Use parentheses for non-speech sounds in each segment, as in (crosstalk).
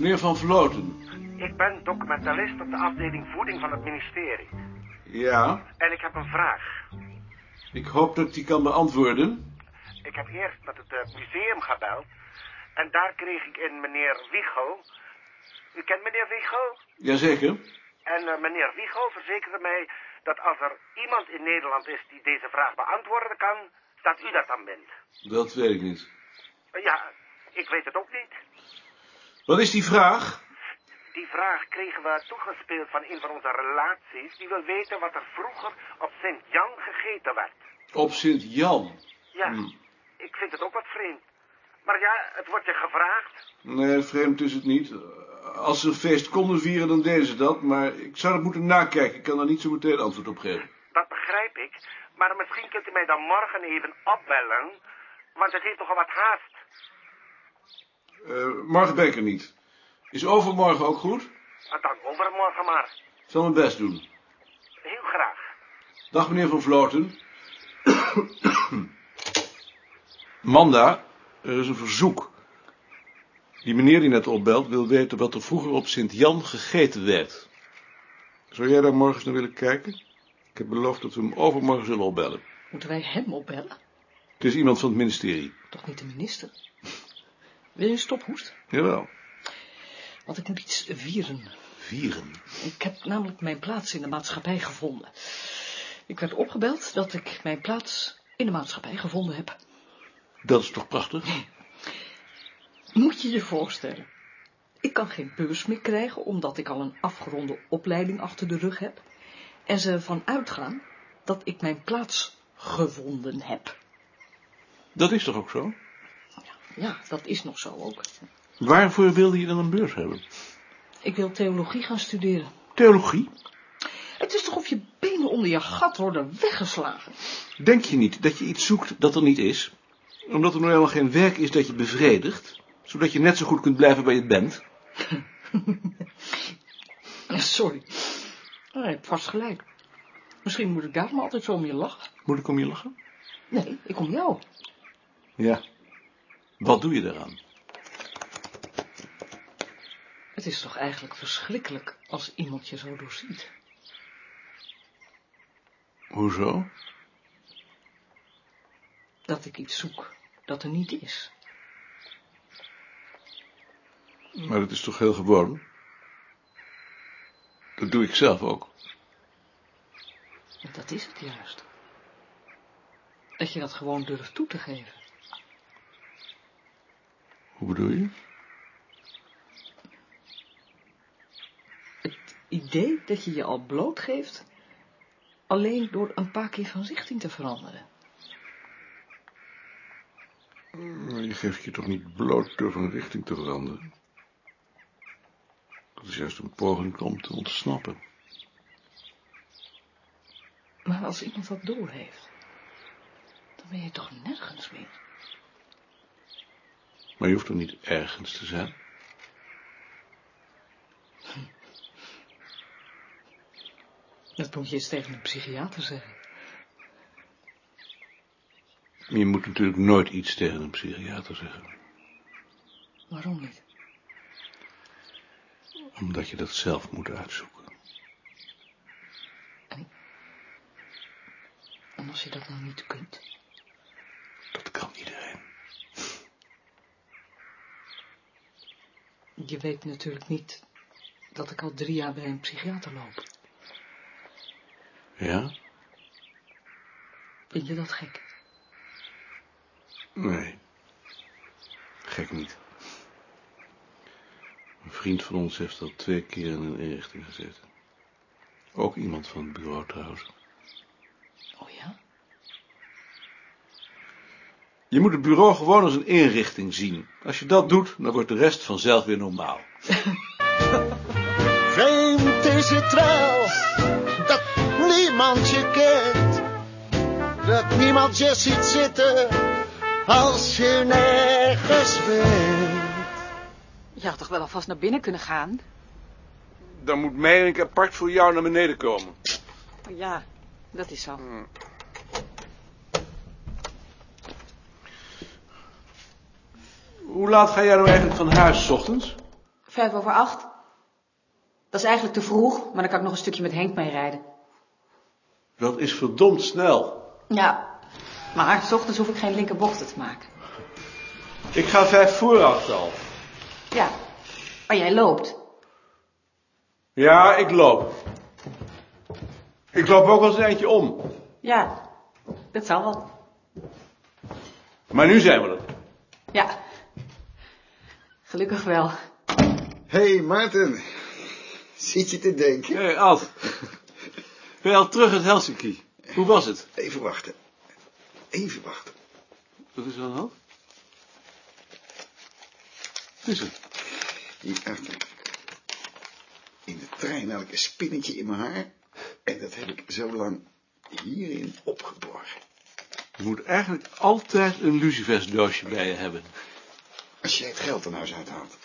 Meneer Van Vloten. Ik ben documentalist op de afdeling voeding van het ministerie. Ja, En ik heb een vraag. ik hoop dat ik die kan beantwoorden. Ik heb eerst met het eh, museum gebeld. En daar kreeg ik in meneer Wiegel. U kent meneer Wiegel? Jazeker. En eh, meneer Wiegel verzekerde mij dat als er iemand in Nederland is die deze vraag beantwoorden kan, dat u dat dan bent. Dat weet ik niet. Ja, ik weet het ook niet. Wat is die vraag? Die vraag kregen we toegespeeld van een van onze relaties. Die wil weten wat er vroeger op Sint-Jan gegeten werd. Op Sint-Jan. Ja, Hmm. ik vind het ook wat vreemd. Maar ja, het wordt je gevraagd. Nee, vreemd is het niet. Als ze een feest konden vieren, dan deden ze dat. Maar ik zou dat moeten nakijken. Ik kan daar niet zo meteen antwoord op geven. Dat begrijp ik. Maar misschien kunt u mij dan morgen even opbellen. Want het heeft nogal wat haast. Eh, morgen ben ik er niet. Is overmorgen ook goed? Dan overmorgen maar. Ik zal mijn best doen. Heel graag. Dag meneer Van Vloten. Manda, er is een verzoek. Die meneer die net opbelt wil weten wat er vroeger op Sint-Jan gegeten werd. Zou jij daar morgen eens naar willen kijken? Ik heb beloofd dat we hem overmorgen zullen opbellen. Moeten wij hem opbellen? Het is iemand van het ministerie. Toch niet de minister? Wil je een stophoest? Jawel. Want ik moet iets vieren. Vieren. Ik heb namelijk mijn plaats in de maatschappij gevonden. Ik werd opgebeld dat ik mijn plaats in de maatschappij gevonden heb. Dat is toch prachtig? Moet je je voorstellen. Ik kan geen beurs meer krijgen omdat ik al een afgeronde opleiding achter de rug heb. En ze ervan uitgaan dat ik mijn plaats gevonden heb. Dat is toch ook zo? Ja, dat is nog zo ook. Waarvoor wilde je dan een beurs hebben? Ik wil theologie gaan studeren. Theologie? Het is toch of je benen onder je gat worden weggeslagen. Denk je niet dat je iets zoekt dat er niet is? Omdat er nou helemaal geen werk is dat je bevredigt? Zodat je net zo goed kunt blijven waar je bent? (laughs) Sorry. Oh, je hebt vast gelijk. Misschien moet ik daarom altijd zo om je lachen. Moet ik om je lachen? Nee, ik om jou. Ja. Wat doe je daaraan? Het is toch eigenlijk verschrikkelijk als iemand je zo doorziet. Hoezo? Dat ik iets zoek dat er niet is. Maar dat is toch heel gewoon? Dat doe ik zelf ook. Dat is het juist. Dat je dat gewoon durft toe te geven. Hoe bedoel je? Het idee dat je je al blootgeeft, alleen door een paar keer van richting te veranderen. Maar je geeft je toch niet bloot door van richting te veranderen? Dat is juist een poging om te ontsnappen. Maar als iemand dat doorheeft, dan ben je toch nergens meer. Maar je hoeft er niet ergens te zijn. Dat moet je eens tegen een psychiater zeggen. Je moet natuurlijk nooit iets tegen een psychiater zeggen. Waarom niet? Omdat je dat zelf moet uitzoeken. En als je dat nou niet kunt? Dat kan iedereen. Je weet natuurlijk niet dat ik al drie jaar bij een psychiater loop. Ja? Vind je dat gek? Nee. Gek niet. Een vriend van ons heeft al twee keer in een inrichting gezeten. Ook iemand van het bureau trouwens. Oh ja? Je moet het bureau gewoon als een inrichting zien. Als je dat doet, dan wordt de rest vanzelf weer normaal. (laughs) Vreemd is het wel dat niemand je kent. Dat niemand je ziet zitten als je nergens bent. Je had toch wel alvast naar binnen kunnen gaan? Dan moet Meijink apart voor jou naar beneden komen. Ja, dat is zo. Hoe laat ga jij nou eigenlijk van huis, 's ochtends? Vijf over acht. Dat is eigenlijk te vroeg, maar dan kan ik nog een stukje met Henk mee rijden. Dat is verdomd snel. Ja, maar s ochtends hoef ik geen linkerbochten te maken. Ik ga vijf voor acht al. Ja, maar jij loopt. Ja, ik loop. Ik loop ook wel eens een eindje om. Ja, dat zal wel. Maar nu zijn we er. Ja. Gelukkig wel. Hé, hey, Maarten. Zit je te denken? Hé, hey, Ad. Ben je al terug uit Helsinki? Hoe was het? Even wachten. Even wachten. Wat is er aan de hand? Wat is er? Hierachter. In de trein had ik een spinnetje in mijn haar. En dat heb ik zo lang hierin opgeborgen. Je moet eigenlijk altijd een lucifersdoosje bij je hebben. Als jij het geld er nou eens uithaalt.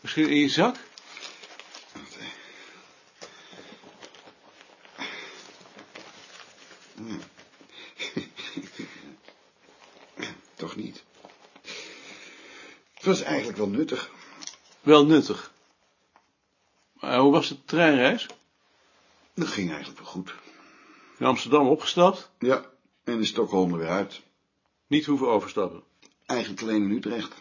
Misschien in je zak? Wacht, hè. Hm. (laughs) Toch niet. Het was eigenlijk wel nuttig. Wel nuttig. Maar hoe was de treinreis? Dat ging eigenlijk wel goed. In Amsterdam opgestapt? Ja, en in Stockholm er weer uit. Niet hoeven overstappen. Eigenlijk alleen in Utrecht.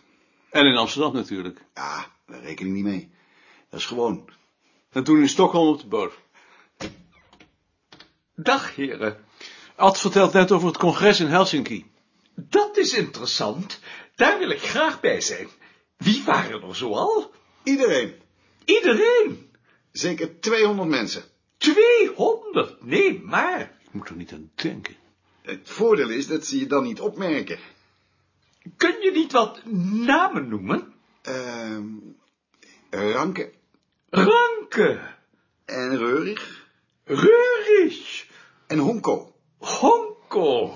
En in Amsterdam natuurlijk. Ja, daar reken ik niet mee. Dat is gewoon. En toen in Stockholm op de boot. Dag, heren. Ad vertelt net over het congres in Helsinki. Dat is interessant. Daar wil ik graag bij zijn. Wie waren er zoal? Iedereen. Iedereen. Zeker 200 mensen. 200. Nee, maar. Ik moet er niet aan denken. Het voordeel is dat ze je dan niet opmerken. Kun je niet wat namen noemen? Ehm Ranke Ranke. en Reurig Reurig. en Honko. Honko.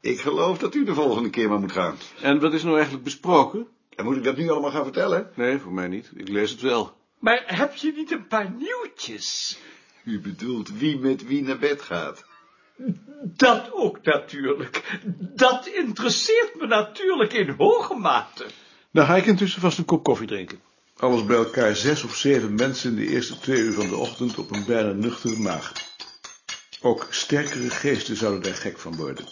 Ik geloof dat u de volgende keer maar moet gaan. En wat is nou eigenlijk besproken? En moet ik dat nu allemaal gaan vertellen? Nee, voor mij niet. Ik lees het wel. Maar heb je niet een paar nieuwtjes? U bedoelt wie met wie naar bed gaat. Dat ook natuurlijk. Dat interesseert me natuurlijk in hoge mate. Dan ga ik intussen vast een kop koffie drinken. Alles bij elkaar zes of zeven mensen in de eerste twee uur van de ochtend op een bijna nuchtere maag. Ook sterkere geesten zouden daar gek van worden.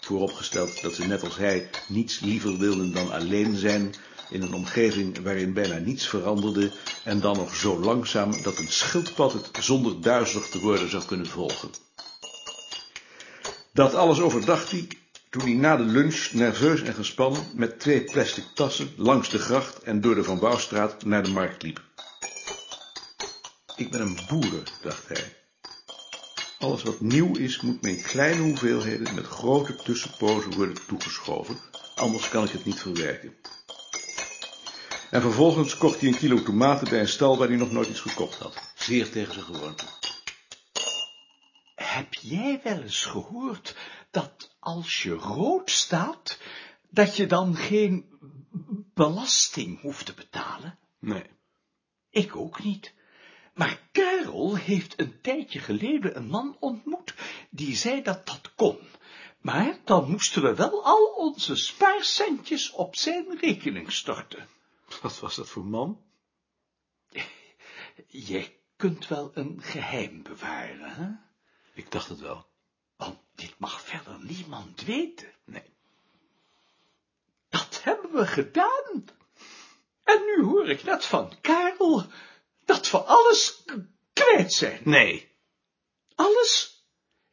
Vooropgesteld dat ze net als hij niets liever wilden dan alleen zijn in een omgeving waarin bijna niets veranderde en dan nog zo langzaam dat een schildpad het zonder duizelig te worden zou kunnen volgen. Dat alles overdacht hij toen hij na de lunch nerveus en gespannen met twee plastic tassen langs de gracht en door de Van Bouwstraat naar de markt liep. Ik ben een boer, dacht hij. Alles wat nieuw is, moet me in kleine hoeveelheden met grote tussenpozen worden toegeschoven, anders kan ik het niet verwerken. En vervolgens kocht hij een kilo tomaten bij een stal waar hij nog nooit iets gekocht had. Zeer tegen zijn gewoonte. Heb jij wel eens gehoord dat als je rood staat, dat je dan geen belasting hoeft te betalen? Nee. Ik ook niet. Maar Karel heeft een tijdje geleden een man ontmoet die zei dat dat kon. Maar dan moesten we wel al onze spaarcentjes op zijn rekening storten. Wat was dat voor man? (laughs) Jij kunt wel een geheim bewaren, hè? Ik dacht het wel. Want dit mag verder niemand weten. Nee. Dat hebben we gedaan. En nu hoor ik net van Karel dat we alles kwijt zijn. Nee. Alles.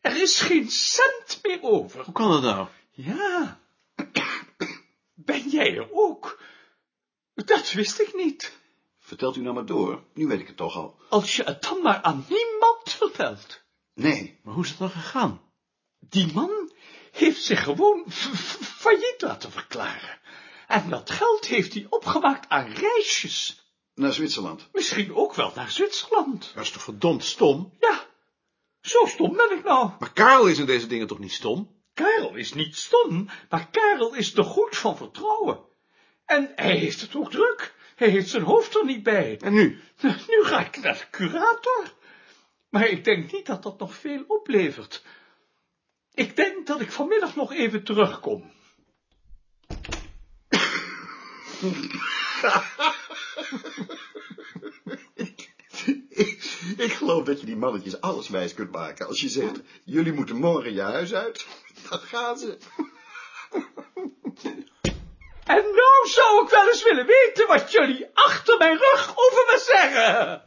Er is geen cent meer over. Hoe kan dat nou? Ja. (clears throat) Ben jij er ook? Dat wist ik niet. Vertelt u nou maar door, nu weet ik het toch al. Als je het dan maar aan niemand vertelt. Nee, Maar hoe is het dan gegaan? Die man heeft zich gewoon failliet laten verklaren. En dat geld heeft hij opgemaakt aan reisjes. naar Zwitserland. Misschien ook wel naar Zwitserland. Dat is toch verdomd stom? Ja, zo stom ben ik nou. Maar Karel is in deze dingen toch niet stom? Karel is niet stom, maar Karel is te goed van vertrouwen. En hij heeft het ook druk. Hij heeft zijn hoofd er niet bij. En nu? Nu ga ik naar de curator. Maar ik denk niet dat dat nog veel oplevert. Ik denk dat ik vanmiddag nog even terugkom. ik, ik geloof dat je die mannetjes alles wijs kunt maken. Als je zegt, jullie moeten morgen je huis uit, dan gaan ze. En nou zou ik wel eens willen weten wat jullie achter mijn rug over me zeggen.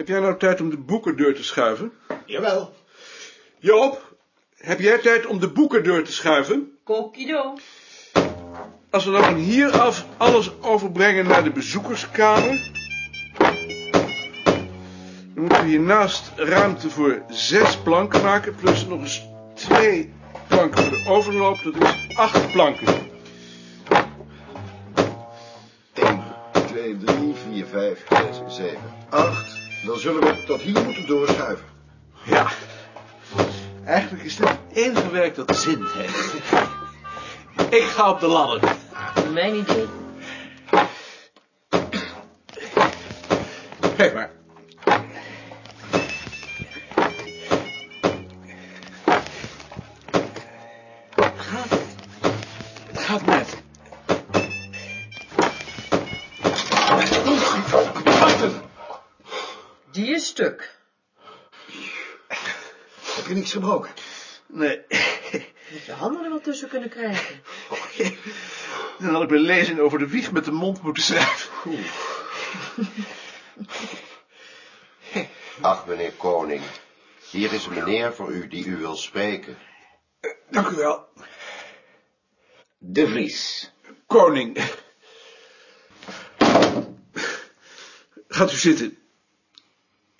Heb jij nou tijd om de boekendeur te schuiven? Jawel. Joop, heb jij tijd om de boekendeur te schuiven? Kokido. Als we dan van hier af alles overbrengen naar de bezoekerskamer... dan moeten we hiernaast ruimte voor zes planken maken... plus nog eens twee planken voor de overloop. Dat is acht planken. 1, 2, 3, 4, 5, 6, 7, 8. Dan zullen we tot hier moeten doorschuiven. Ja. Eigenlijk is dit het enige werk dat zin heeft. Ik ga op de ladder. Mijn idee. Kijk maar. Stuk. Heb je niks gebroken? Nee, Moet je handen er wel tussen kunnen krijgen. dan had ik mijn lezing over de wieg met de mond moeten schrijven. Ach, meneer Koning, hier is een meneer voor u die u wil spreken. Dank u wel. De Vries. Koning. Gaat u zitten.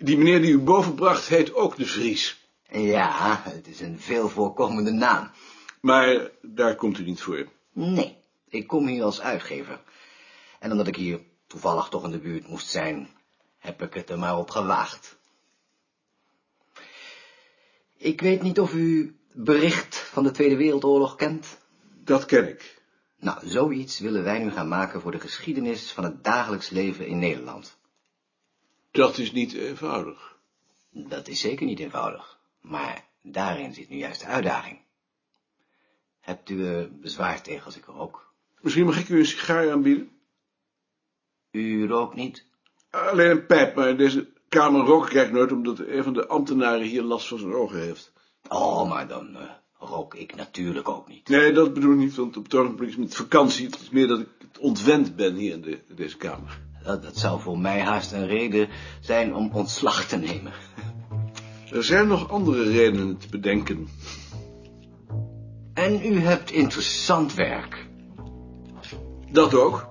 Die meneer die u bovenbracht heet ook de Vries. Ja, het is een veel voorkomende naam. Maar daar komt u niet voor. Nee, ik kom hier als uitgever. En omdat ik hier toevallig toch in de buurt moest zijn, heb ik het er maar op gewaagd. Ik weet niet of u bericht van de Tweede Wereldoorlog kent. Dat ken ik. Nou, zoiets willen wij nu gaan maken voor de geschiedenis van het dagelijks leven in Nederland. Dat is niet eenvoudig. Dat is zeker niet eenvoudig, maar daarin zit nu juist de uitdaging. Hebt u er bezwaar tegen als ik rook? Misschien mag ik u een sigaar aanbieden? U rookt niet? Alleen een pijp, maar in deze kamer rook ik eigenlijk nooit... omdat een van de ambtenaren hier last van zijn ogen heeft. Oh, maar dan eh, rook ik natuurlijk ook niet. Nee, dat bedoel ik niet, want op het ogenblik is met vakantie. Het is meer dat ik het ontwend ben hier in, de, in deze kamer. Dat, dat zou voor mij haast een reden zijn om ontslag te nemen. Er zijn nog andere redenen te bedenken. En u hebt interessant werk. Dat ook.